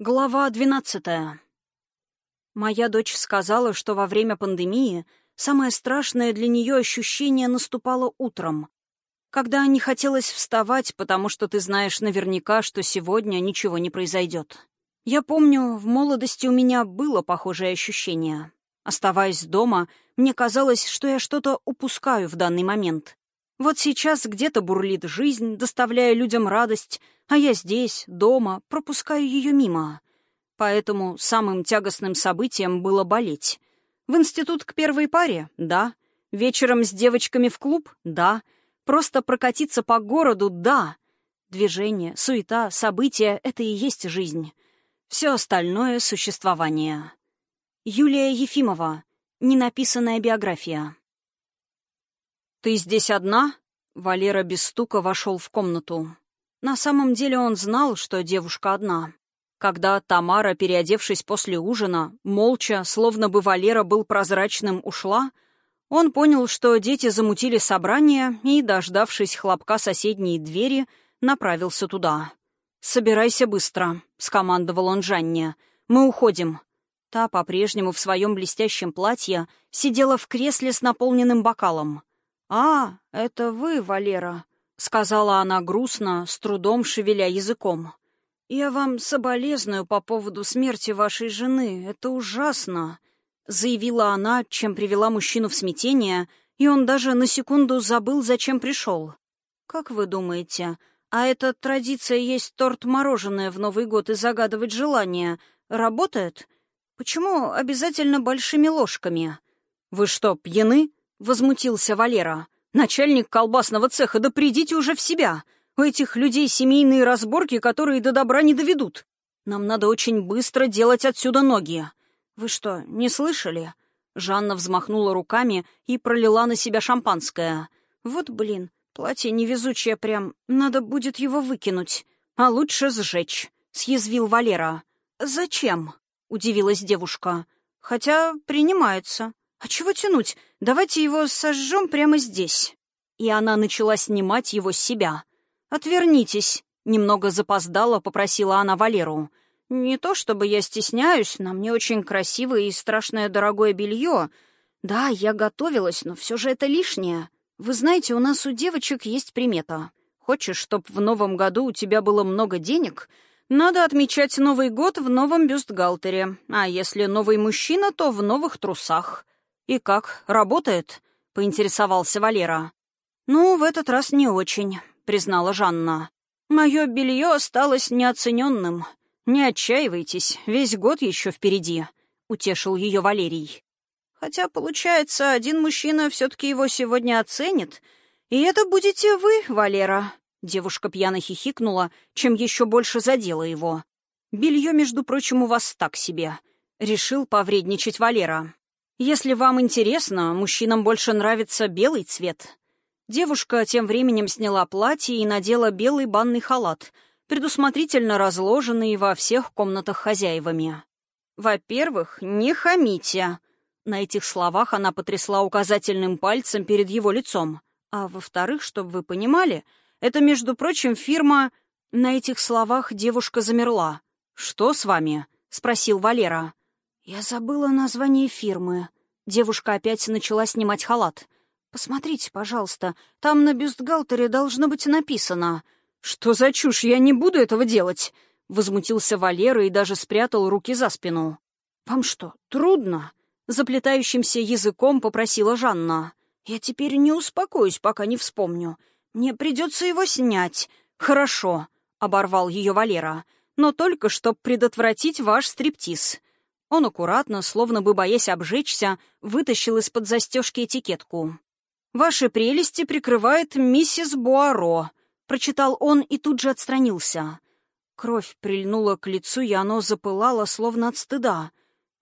Глава двенадцатая. Моя дочь сказала, что во время пандемии самое страшное для нее ощущение наступало утром, когда не хотелось вставать, потому что ты знаешь наверняка, что сегодня ничего не произойдет. Я помню, в молодости у меня было похожее ощущение. Оставаясь дома, мне казалось, что я что-то упускаю в данный момент. Вот сейчас где-то бурлит жизнь, доставляя людям радость, а я здесь, дома, пропускаю ее мимо. Поэтому самым тягостным событием было болеть. В институт к первой паре? Да. Вечером с девочками в клуб? Да. Просто прокатиться по городу? Да. Движение, суета, события — это и есть жизнь. Все остальное — существование. Юлия Ефимова. Ненаписанная биография. «Ты здесь одна?» Валера без стука вошел в комнату. На самом деле он знал, что девушка одна. Когда Тамара, переодевшись после ужина, молча, словно бы Валера был прозрачным, ушла, он понял, что дети замутили собрание и, дождавшись хлопка соседней двери, направился туда. «Собирайся быстро», — скомандовал он Жанне. «Мы уходим». Та, по-прежнему в своем блестящем платье, сидела в кресле с наполненным бокалом. «А, это вы, Валера», — сказала она грустно, с трудом шевеля языком. «Я вам соболезную по поводу смерти вашей жены. Это ужасно», — заявила она, чем привела мужчину в смятение, и он даже на секунду забыл, зачем пришел. «Как вы думаете, а эта традиция есть торт-мороженое в Новый год и загадывать желания работает? Почему обязательно большими ложками?» «Вы что, пьяны?» — возмутился Валера. «Начальник колбасного цеха, да придите уже в себя! У этих людей семейные разборки, которые до добра не доведут. Нам надо очень быстро делать отсюда ноги. Вы что, не слышали?» Жанна взмахнула руками и пролила на себя шампанское. «Вот блин, платье невезучее прям. Надо будет его выкинуть. А лучше сжечь», — съязвил Валера. «Зачем?» — удивилась девушка. «Хотя принимается. «А чего тянуть? Давайте его сожжем прямо здесь». И она начала снимать его с себя. «Отвернитесь», — немного запоздала, попросила она Валеру. «Не то чтобы я стесняюсь, на мне очень красивое и страшное дорогое белье. Да, я готовилась, но все же это лишнее. Вы знаете, у нас у девочек есть примета. Хочешь, чтоб в новом году у тебя было много денег?» Надо отмечать Новый год в новом бюстгальтере, а если новый мужчина, то в новых трусах. «И как, работает?» — поинтересовался Валера. «Ну, в этот раз не очень», — признала Жанна. «Мое белье осталось неоцененным. Не отчаивайтесь, весь год еще впереди», — утешил ее Валерий. «Хотя, получается, один мужчина все-таки его сегодня оценит, и это будете вы, Валера». Девушка пьяно хихикнула, чем еще больше задела его. «Белье, между прочим, у вас так себе», — решил повредничать Валера. Если вам интересно, мужчинам больше нравится белый цвет. Девушка тем временем сняла платье и надела белый банный халат, предусмотрительно разложенный во всех комнатах хозяевами. «Во-первых, не хамите!» На этих словах она потрясла указательным пальцем перед его лицом. А во-вторых, чтобы вы понимали, это, между прочим, фирма... На этих словах девушка замерла. «Что с вами?» — спросил Валера. «Я забыла название фирмы». Девушка опять начала снимать халат. «Посмотрите, пожалуйста, там на бюстгальтере должно быть написано». «Что за чушь? Я не буду этого делать!» Возмутился Валера и даже спрятал руки за спину. «Вам что, трудно?» Заплетающимся языком попросила Жанна. «Я теперь не успокоюсь, пока не вспомню. Мне придется его снять». «Хорошо», — оборвал ее Валера. «Но только чтоб предотвратить ваш стриптиз. Он аккуратно, словно бы боясь обжечься, вытащил из-под застежки этикетку. «Ваши прелести прикрывает миссис Буаро», — прочитал он и тут же отстранился. Кровь прильнула к лицу, и оно запылало, словно от стыда.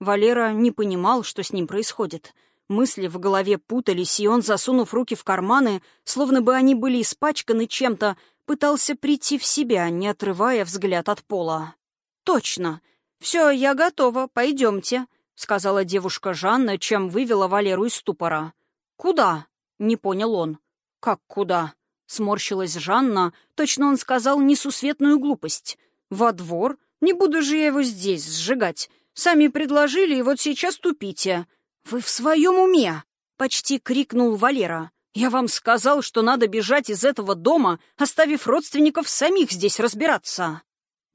Валера не понимал, что с ним происходит. Мысли в голове путались, и он, засунув руки в карманы, словно бы они были испачканы чем-то, пытался прийти в себя, не отрывая взгляд от пола. «Точно!» «Все, я готова, пойдемте», — сказала девушка Жанна, чем вывела Валеру из ступора. «Куда?» — не понял он. «Как куда?» — сморщилась Жанна. Точно он сказал несусветную глупость. «Во двор? Не буду же я его здесь сжигать. Сами предложили, и вот сейчас тупите. Вы в своем уме? Почти крикнул Валера. Я вам сказал, что надо бежать из этого дома, оставив родственников самих здесь разбираться.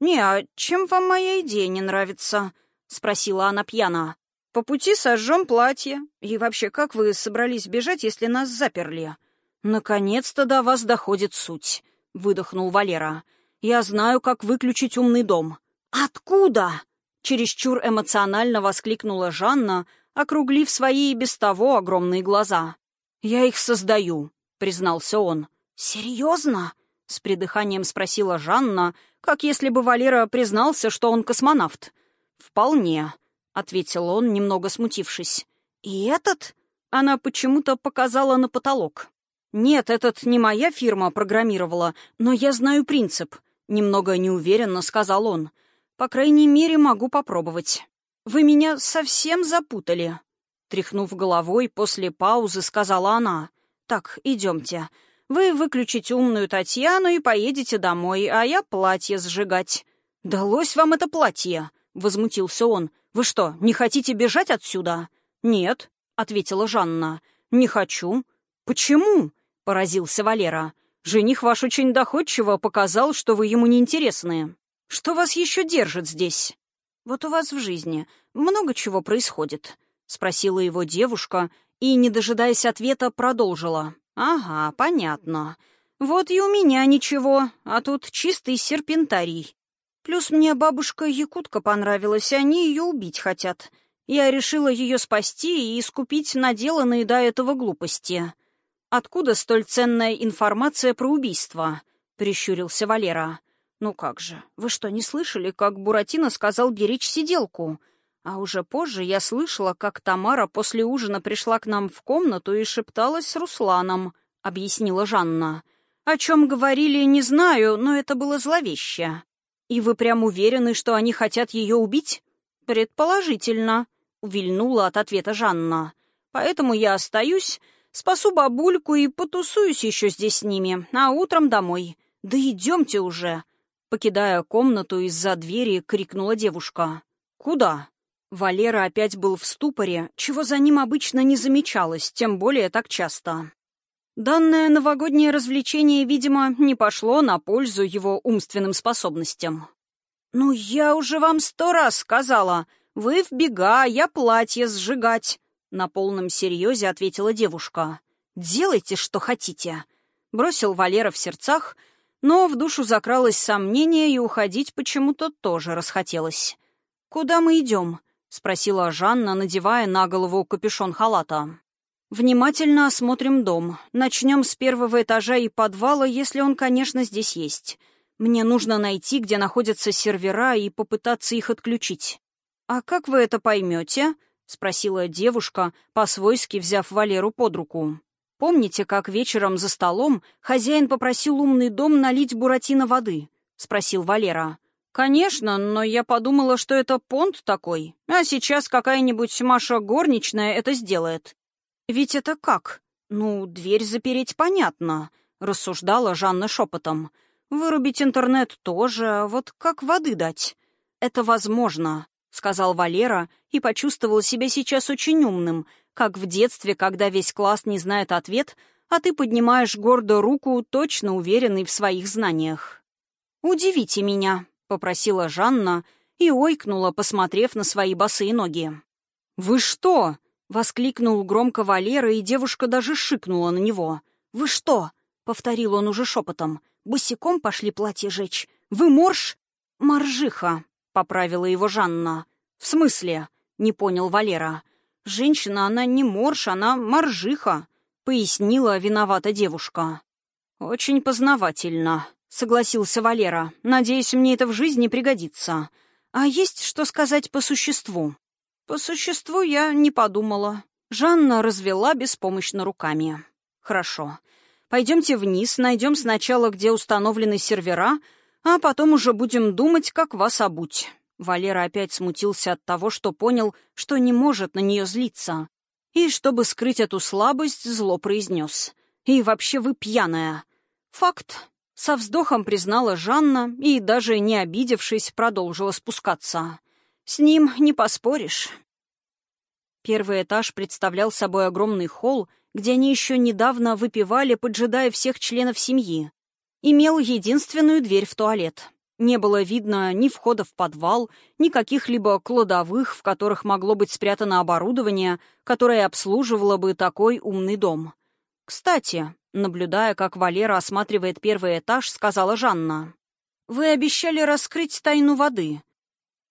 Не, а чем вам моя идея не нравится? Спросила она пьяно. По пути сожжем платье. И вообще, как вы собрались бежать, если нас заперли? Наконец-то до вас доходит суть, выдохнул Валера. Я знаю, как выключить умный дом. Откуда? Чересчур эмоционально воскликнула Жанна, округлив свои и без того огромные глаза. «Я их создаю», — признался он. «Серьезно?» — с придыханием спросила Жанна, как если бы Валера признался, что он космонавт. «Вполне», — ответил он, немного смутившись. «И этот?» — она почему-то показала на потолок. «Нет, этот не моя фирма программировала, но я знаю принцип», — немного неуверенно сказал он. «По крайней мере, могу попробовать». «Вы меня совсем запутали», — тряхнув головой, после паузы сказала она. «Так, идемте. Вы выключите умную Татьяну и поедете домой, а я платье сжигать». «Далось вам это платье?» — возмутился он. «Вы что, не хотите бежать отсюда?» «Нет», — ответила Жанна. «Не хочу». «Почему?» — поразился Валера. «Жених ваш очень доходчиво показал, что вы ему неинтересны. Что вас еще держит здесь?» «Вот у вас в жизни много чего происходит?» — спросила его девушка и, не дожидаясь ответа, продолжила. «Ага, понятно. Вот и у меня ничего, а тут чистый серпентарий. Плюс мне бабушка Якутка понравилась, они ее убить хотят. Я решила ее спасти и искупить наделанные до этого глупости. Откуда столь ценная информация про убийство?» — прищурился Валера. «Ну как же, вы что, не слышали, как Буратино сказал беречь сиделку?» А уже позже я слышала, как Тамара после ужина пришла к нам в комнату и шепталась с Русланом, — объяснила Жанна. О чем говорили, не знаю, но это было зловеще. «И вы прям уверены, что они хотят ее убить?» «Предположительно», — увильнула от ответа Жанна. «Поэтому я остаюсь, спасу бабульку и потусуюсь еще здесь с ними, а утром домой. Да идемте уже!» Покидая комнату из-за двери, крикнула девушка. «Куда?» Валера опять был в ступоре, чего за ним обычно не замечалось, тем более так часто. Данное новогоднее развлечение, видимо, не пошло на пользу его умственным способностям. «Ну, я уже вам сто раз сказала. Вы в бега, я платье сжигать», — на полном серьезе ответила девушка. «Делайте, что хотите», — бросил Валера в сердцах, но в душу закралось сомнение, и уходить почему-то тоже расхотелось. «Куда мы идем?» — спросила Жанна, надевая на голову капюшон халата. Внимательно осмотрим дом. Начнем с первого этажа и подвала, если он, конечно, здесь есть. Мне нужно найти, где находятся сервера, и попытаться их отключить. «А как вы это поймете?» — спросила девушка, по-свойски взяв Валеру под руку. «Помните, как вечером за столом хозяин попросил умный дом налить Буратино воды?» — спросил Валера. «Конечно, но я подумала, что это понт такой, а сейчас какая-нибудь Маша горничная это сделает. «Ведь это как? Ну, дверь запереть понятно», — рассуждала Жанна шепотом. «Вырубить интернет тоже, вот как воды дать?» «Это возможно», — сказал Валера и почувствовал себя сейчас очень умным, как в детстве, когда весь класс не знает ответ, а ты поднимаешь гордо руку, точно уверенный в своих знаниях. «Удивите меня», — попросила Жанна и ойкнула, посмотрев на свои босые ноги. «Вы что?» Воскликнул громко Валера, и девушка даже шикнула на него. «Вы что?» — повторил он уже шепотом. «Босиком пошли платье жечь? Вы морж?» «Моржиха», — поправила его Жанна. «В смысле?» — не понял Валера. «Женщина, она не морж, она моржиха», — пояснила виновата девушка. «Очень познавательно», — согласился Валера. «Надеюсь, мне это в жизни пригодится. А есть что сказать по существу?» По существу я не подумала. Жанна развела беспомощно руками. Хорошо. Пойдемте вниз, найдем сначала, где установлены сервера, а потом уже будем думать, как вас обуть. Валера опять смутился от того, что понял, что не может на нее злиться. И, чтобы скрыть эту слабость, зло произнес. «И вообще вы пьяная». «Факт», — Со вздохом признала Жанна и, даже не обидевшись, продолжила спускаться. «С ним не поспоришь». Первый этаж представлял собой огромный холл, где они еще недавно выпивали, поджидая всех членов семьи. Имел единственную дверь в туалет. Не было видно ни входа в подвал, ни каких-либо кладовых, в которых могло быть спрятано оборудование, которое обслуживало бы такой умный дом. «Кстати», наблюдая, как Валера осматривает первый этаж, сказала Жанна, «Вы обещали раскрыть тайну воды».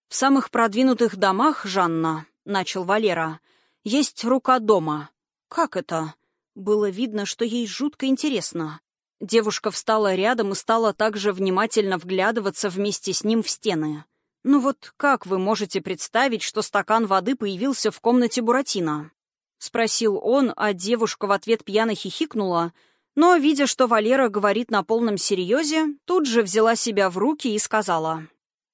«В самых продвинутых домах, Жанна», — начал Валера, — «есть рука дома». «Как это?» Было видно, что ей жутко интересно. Девушка встала рядом и стала также внимательно вглядываться вместе с ним в стены. «Ну вот как вы можете представить, что стакан воды появился в комнате Буратино?» — спросил он, а девушка в ответ пьяно хихикнула, но, видя, что Валера говорит на полном серьезе, тут же взяла себя в руки и сказала.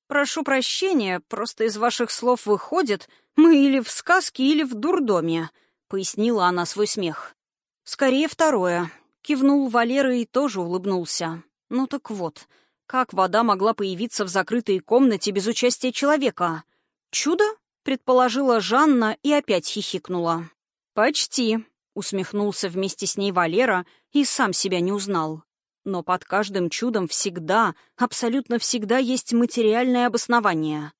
«Прошу прощения, просто из ваших слов выходит, мы или в сказке, или в дурдоме», — пояснила она свой смех. «Скорее второе. Кивнул Валера и тоже улыбнулся. Ну так вот, как вода могла появиться в закрытой комнате без участия человека? Чудо? Предположила Жанна и опять хихикнула. Почти. Усмехнулся вместе с ней Валера и сам себя не узнал. Но под каждым чудом всегда, абсолютно всегда есть материальное обоснование.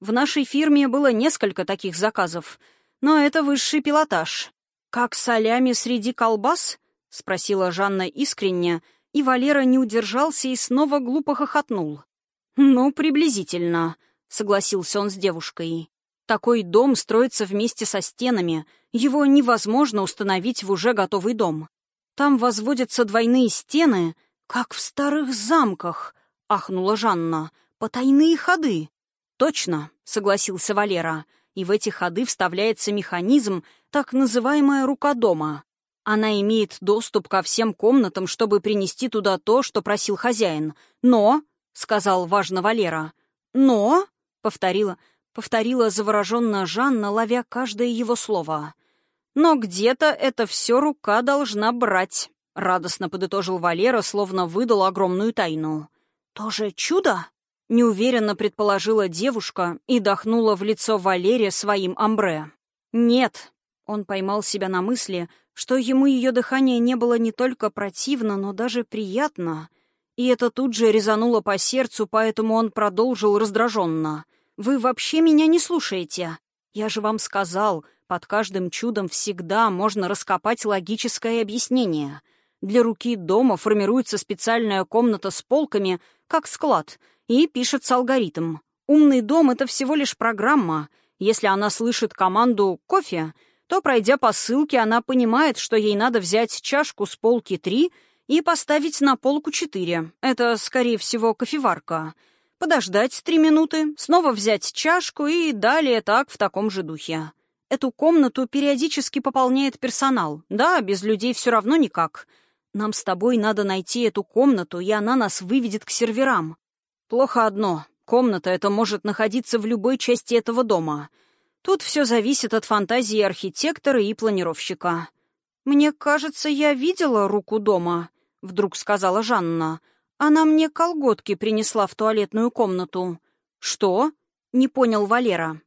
В нашей фирме было несколько таких заказов, но это высший пилотаж. Как солями среди колбас? — спросила Жанна искренне, и Валера не удержался и снова глупо хохотнул. «Ну, приблизительно», — согласился он с девушкой. «Такой дом строится вместе со стенами, его невозможно установить в уже готовый дом. Там возводятся двойные стены, как в старых замках», — ахнула Жанна. «Потайные ходы». «Точно», — согласился Валера, «и в эти ходы вставляется механизм, так называемая рука дома. Она имеет доступ ко всем комнатам, чтобы принести туда то, что просил хозяин. Но, — сказал важно Валера, — но, — повторила, повторила завороженно Жанна, ловя каждое его слово. Но где-то это все рука должна брать, — радостно подытожил Валера, словно выдал огромную тайну. «Тоже чудо?» — неуверенно предположила девушка и дохнула в лицо Валере своим амбре. «Нет», — он поймал себя на мысли, — что ему ее дыхание не было не только противно, но даже приятно. И это тут же резануло по сердцу, поэтому он продолжил раздраженно. «Вы вообще меня не слушаете? Я же вам сказал, под каждым чудом всегда можно раскопать логическое объяснение. Для руки дома формируется специальная комната с полками, как склад, и пишется алгоритм. Умный дом — это всего лишь программа. Если она слышит команду «кофе», то, пройдя по ссылке, она понимает, что ей надо взять чашку с полки 3 и поставить на полку 4. Это, скорее всего, кофеварка. Подождать три минуты, снова взять чашку и далее так в таком же духе. Эту комнату периодически пополняет персонал. Да, без людей все равно никак. Нам с тобой надо найти эту комнату, и она нас выведет к серверам. Плохо одно. Комната эта может находиться в любой части этого дома — Тут все зависит от фантазии архитектора и планировщика. «Мне кажется, я видела руку дома», — вдруг сказала Жанна. «Она мне колготки принесла в туалетную комнату». «Что?» — не понял Валера.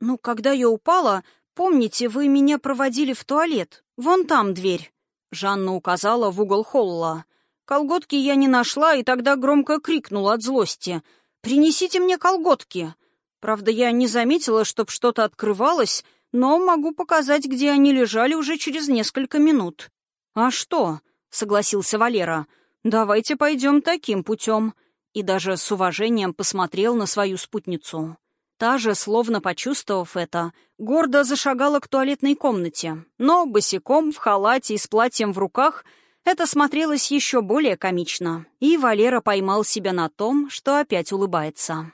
«Ну, когда я упала, помните, вы меня проводили в туалет. Вон там дверь». Жанна указала в угол холла. Колготки я не нашла и тогда громко крикнула от злости. «Принесите мне колготки!» Правда, я не заметила, чтоб что-то открывалось, но могу показать, где они лежали уже через несколько минут. «А что?» — согласился Валера. «Давайте пойдем таким путем». И даже с уважением посмотрел на свою спутницу. Та же, словно почувствовав это, гордо зашагала к туалетной комнате, но босиком, в халате и с платьем в руках это смотрелось еще более комично, и Валера поймал себя на том, что опять улыбается.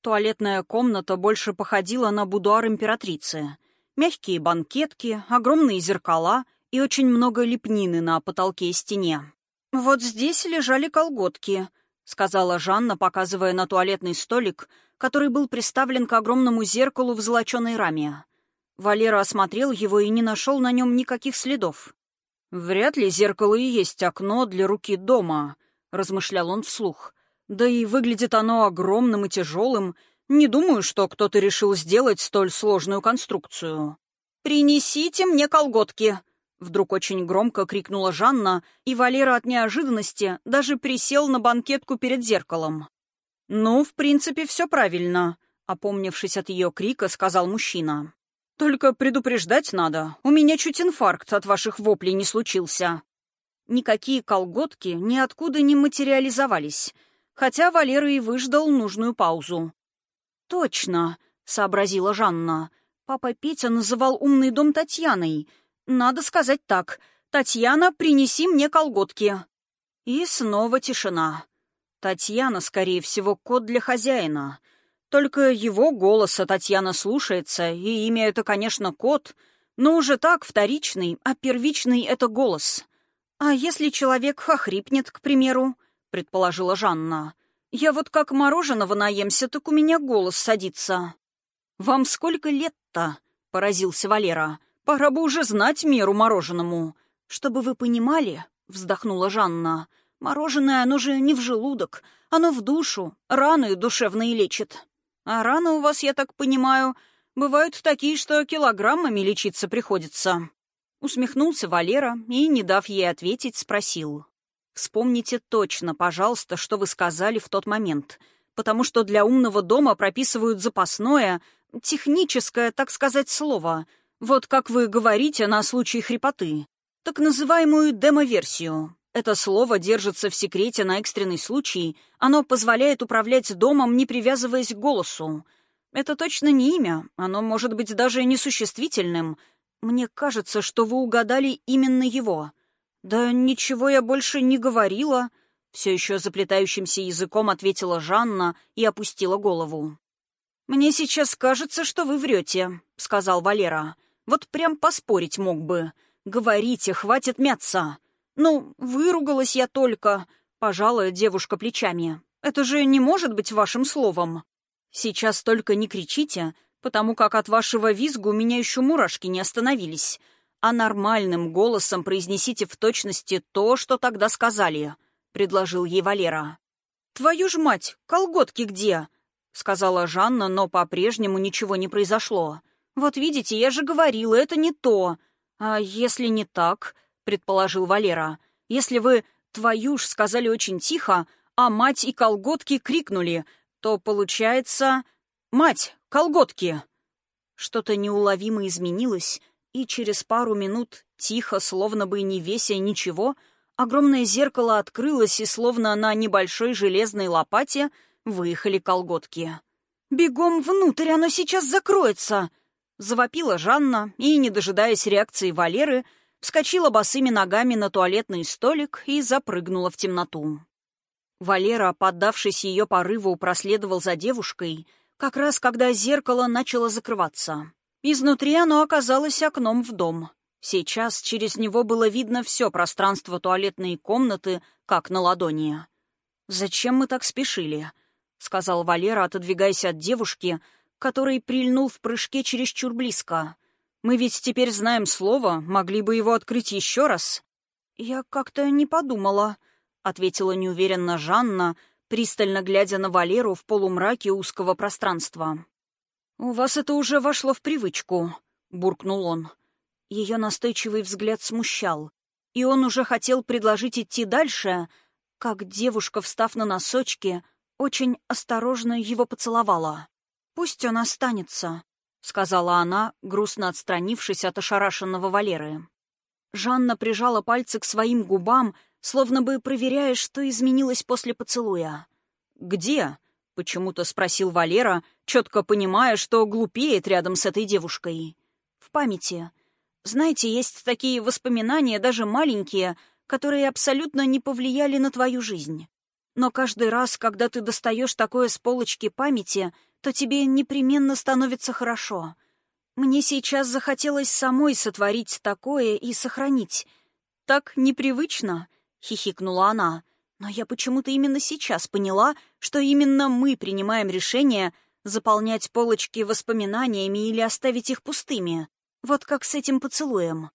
Туалетная комната больше походила на будуар императрицы. Мягкие банкетки, огромные зеркала и очень много лепнины на потолке и стене. «Вот здесь лежали колготки», — сказала Жанна, показывая на туалетный столик, который был приставлен к огромному зеркалу в золоченой раме. Валера осмотрел его и не нашел на нем никаких следов. «Вряд ли зеркало и есть окно для руки дома», — размышлял он вслух. «Да и выглядит оно огромным и тяжелым. Не думаю, что кто-то решил сделать столь сложную конструкцию». «Принесите мне колготки!» Вдруг очень громко крикнула Жанна, и Валера от неожиданности даже присел на банкетку перед зеркалом. «Ну, в принципе, все правильно», — опомнившись от ее крика, сказал мужчина. «Только предупреждать надо. У меня чуть инфаркт от ваших воплей не случился». Никакие колготки ниоткуда не материализовались, хотя Валера и выждал нужную паузу. «Точно», — сообразила Жанна. «Папа Петя называл умный дом Татьяной. Надо сказать так. Татьяна, принеси мне колготки». И снова тишина. Татьяна, скорее всего, кот для хозяина. Только его голоса Татьяна слушается, и имя это, конечно, кот, но уже так вторичный, а первичный — это голос. «А если человек хохрипнет, к примеру?» — предположила Жанна. «Я вот как мороженого наемся, так у меня голос садится». «Вам сколько лет-то?» — поразился Валера. «Пора бы уже знать меру мороженому». «Чтобы вы понимали», — вздохнула Жанна, — Мороженое, оно же не в желудок, оно в душу, раны душевные лечит. А раны у вас, я так понимаю, бывают такие, что килограммами лечиться приходится». Усмехнулся Валера и, не дав ей ответить, спросил. «Вспомните точно, пожалуйста, что вы сказали в тот момент, потому что для умного дома прописывают запасное, техническое, так сказать, слово, вот как вы говорите на случай хрипоты, так называемую демо-версию. Это слово держится в секрете на экстренный случай. Оно позволяет управлять домом, не привязываясь к голосу. Это точно не имя. Оно может быть даже несуществительным. Мне кажется, что вы угадали именно его. Да ничего я больше не говорила. Все еще заплетающимся языком ответила Жанна и опустила голову. «Мне сейчас кажется, что вы врете», — сказал Валера. «Вот прям поспорить мог бы. Говорите, хватит мяться. «Ну, выругалась я только», — пожала девушка плечами. «Это же не может быть вашим словом». «Сейчас только не кричите, потому как от вашего визга у меня еще мурашки не остановились, а нормальным голосом произнесите в точности то, что тогда сказали», — предложил ей Валера. «Твою ж мать, колготки где?» — сказала Жанна, но по-прежнему ничего не произошло. «Вот видите, я же говорила, это не то. А если не так?» предположил Валера. «Если вы «твою ж» сказали очень тихо, а «мать» и «колготки» крикнули, то получается «мать, колготки». Что-то неуловимо изменилось, и через пару минут, тихо, словно бы не веся ничего, огромное зеркало открылось, и словно на небольшой железной лопате выехали колготки. «Бегом внутрь, оно сейчас закроется!» Завопила Жанна, и, не дожидаясь реакции Валеры, вскочила босыми ногами на туалетный столик и запрыгнула в темноту. Валера, поддавшись ее порыву, проследовал за девушкой, как раз когда зеркало начало закрываться. Изнутри оно оказалось окном в дом. Сейчас через него было видно все пространство туалетной комнаты, как на ладони. «Зачем мы так спешили?» — сказал Валера, отодвигаясь от девушки, который прильнул в прыжке чересчур близко. Мы ведь теперь знаем слово, могли бы его открыть еще раз». «Я как-то не подумала», — ответила неуверенно Жанна, пристально глядя на Валеру в полумраке узкого пространства. «У вас это уже вошло в привычку», — буркнул он. Ее настойчивый взгляд смущал, и он уже хотел предложить идти дальше, как девушка, встав на носочки, очень осторожно его поцеловала. «Пусть он останется», — сказала она, грустно отстранившись от ошарашенного Валеры. Жанна прижала пальцы к своим губам, словно бы проверяя, что изменилось после поцелуя. «Где?» — почему-то спросил Валера, четко понимая, что глупеет рядом с этой девушкой. «В памяти. Знаете, есть такие воспоминания, даже маленькие, которые абсолютно не повлияли на твою жизнь. Но каждый раз, когда ты достаешь такое с полочки памяти, то тебе непременно становится хорошо. Мне сейчас захотелось самой сотворить такое и сохранить. Так непривычно, — хихикнула она. Но я почему-то именно сейчас поняла, что именно мы принимаем решение заполнять полочки воспоминаниями или оставить их пустыми. Вот как с этим поцелуем.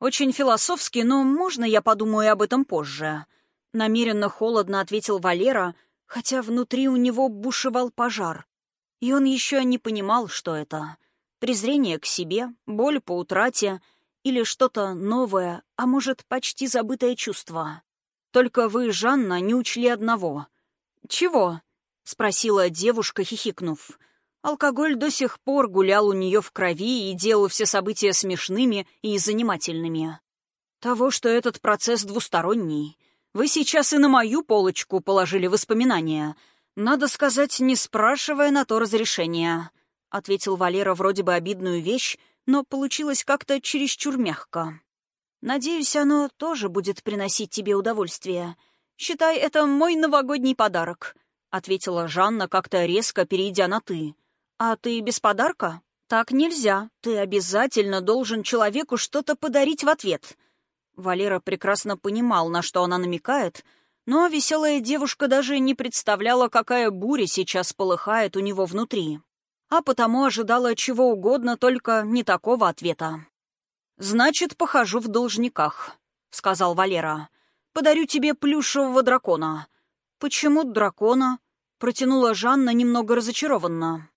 Очень философски, но можно я подумаю об этом позже? — намеренно холодно ответил Валера, хотя внутри у него бушевал пожар. И он еще не понимал, что это. Презрение к себе, боль по утрате или что-то новое, а может, почти забытое чувство. Только вы, Жанна, не учли одного. «Чего?» — спросила девушка, хихикнув. Алкоголь до сих пор гулял у нее в крови и делал все события смешными и занимательными. Того, что этот процесс двусторонний. Вы сейчас и на мою полочку положили воспоминания. Надо сказать, не спрашивая на то разрешения. Ответил Валера вроде бы обидную вещь, но получилось как-то чересчур мягко. Надеюсь, оно тоже будет приносить тебе удовольствие. Считай, это мой новогодний подарок, — ответила Жанна, как-то резко перейдя на «ты». «А ты без подарка? Так нельзя. Ты обязательно должен человеку что-то подарить в ответ». Валера прекрасно понимал, на что она намекает, но веселая девушка даже не представляла, какая буря сейчас полыхает у него внутри. А потому ожидала чего угодно, только не такого ответа. «Значит, похожу в должниках», — сказал Валера. «Подарю тебе плюшевого дракона». «Почему дракона?» — протянула Жанна немного разочарованно.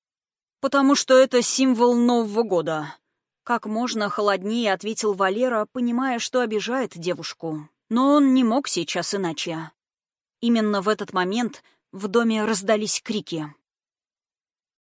«Потому что это символ Нового года», — как можно холоднее ответил Валера, понимая, что обижает девушку. Но он не мог сейчас иначе. Именно в этот момент в доме раздались крики.